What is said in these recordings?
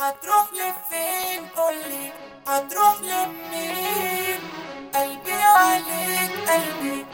هتروح لفين قولي؟ هتروح لمين؟ قلبي عليك قلبي.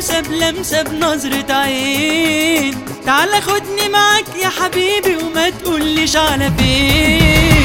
لمسة بلمسة بنظرة عين تعال خدني معك يا حبيبي وما تقوليش على فين.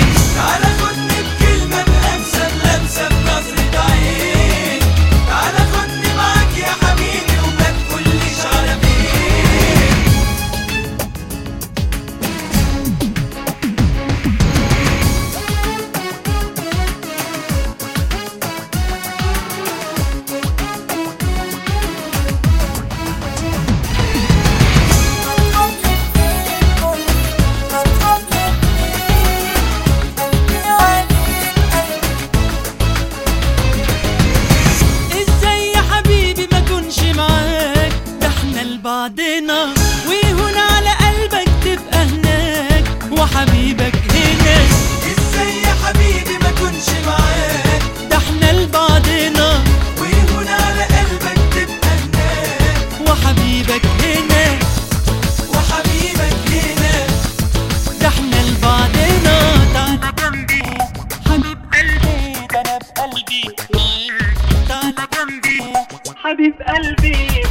بعدنا وهنا على قلبك تبقى هناك. وحبيبك هناك. إزاي يا حبيبي ما كنش معاك؟ ده إحنا لبعضنا. وهنا على قلبك تبقى هناك. وحبيبك هناك. وحبيبك هناك. ده إحنا لبعضنا. تعالى جنبي حبيب قلبي. ده أنا بقلبي تعالى جنبي حبيب قلبي.